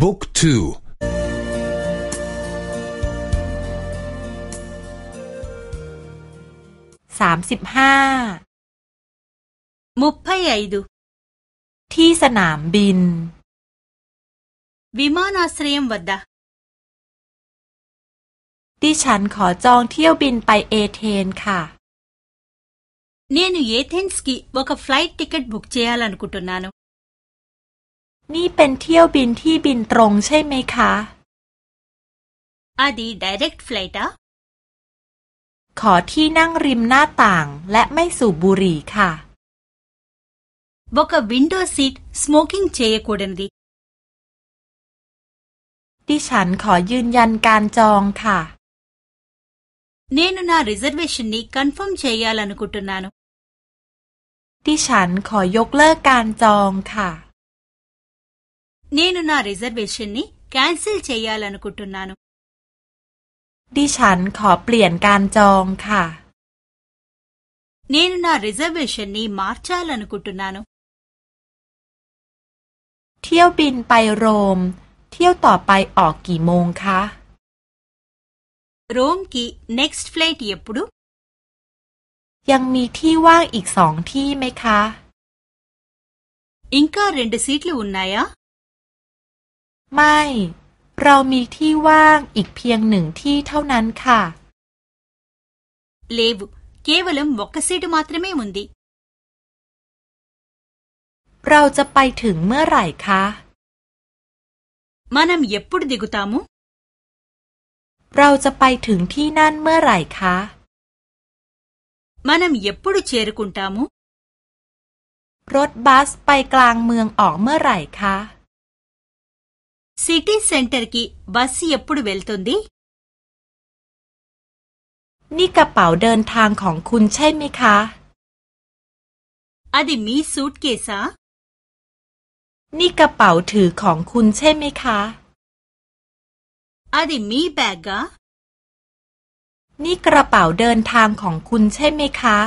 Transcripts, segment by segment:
บุ๊กทูสามสิบห้ามุพพยดูที่สนามบิน วิมานาสเรียมวดดาดิฉันขอจองเที่ยวบินไปเอเธนค่ะเนี่ยนูเอเธนสกีบอกกับไฟล์ติเกตบุกเจียลันกุตนานุ ป็นเที่ยวบินที่บินตรงใช่ไหมคะ అది డైరెక్ట్ ఫ్లైటా ขอที่นั่งริมหน้าต่างและไม่สูบบุหรี่ค่ะ ఒక విండో సీట్ స్మోకింగ్ చేయకూడనిది ดิฉันขอยืนยันการจองค่ะ నేను నా రిజర్వేషన్ ని కన్ఫర్మ్ చేయాలనుకుంటున్నాను ดิฉันขอยกเลิกการจองค่ะ నేను నా రిజర్వేషన్ ని క్యాన్సిల్ చేయాలనుకుంటున్నాను ดิฉันขอเปลี่ยนการจองค่ะ నేను నా రిజర్వేషన్ ని మార్చాలనుకుంటున్నాను เที่ยวบินไปโรม เที่ยวต่อไปออกกี่โมงคะ రోమ్ కి నెక్స్ట్ ఫ్లైట్ ఎప్పుడు ยังมีที่ว่างอีกสองที่ไหมคะ ఇంకా రెండు సీట్లు ఉన్నాయా ไม่ เรามีที่ว่างอีกเพียงหนึ่งที่เท่านั้นค่ะ లేవు కేవలం ఒక్క సీటు మాత్రమే ఉంది เราจะไปถึงเมื่อไหร่คะ మనం ఎప్పుడు దిగుతాము เราจะไปถึงที่นั่นเมื่อไหร่คะ మనం ఎప్పుడు చేరుకుంటాము รถบัสไปกลางเมืองออกเมื่อไหร่คะ సిటీ సెంటర్ కి బస్సు ఎప్పుడు వెళ్తుంది นี่กระเป๋าเดินทางของคุณใช่ไหมคะ అది మీ సూట్ కేసా นี่กระเป๋าถือของคุณใช่ไหมคะ అది మీ బ్యాగ్గా นี่กระเป๋าเดินทางของคุณใช่ไหมคะ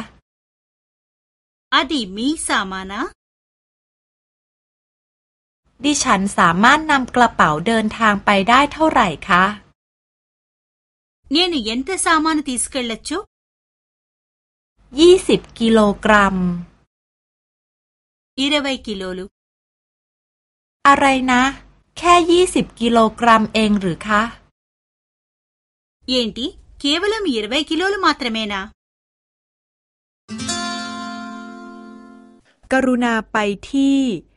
అది మీ సామానా ดิฉันสามารถนำกระเป๋าเดินทางไปได้เท่าไหร่คะ నేను ఎంత సామాను తీసుకెళ్లొచ్చు ยี่สิบกิโลกรัม ఇరవై కిలోలు อะไรนะ แค่ยี่สิบกิโลกรัมเองหรือคะ ఏంటి కేవలం ఇరవై కిలోలు మాత్రమేనా กรุณาไปที่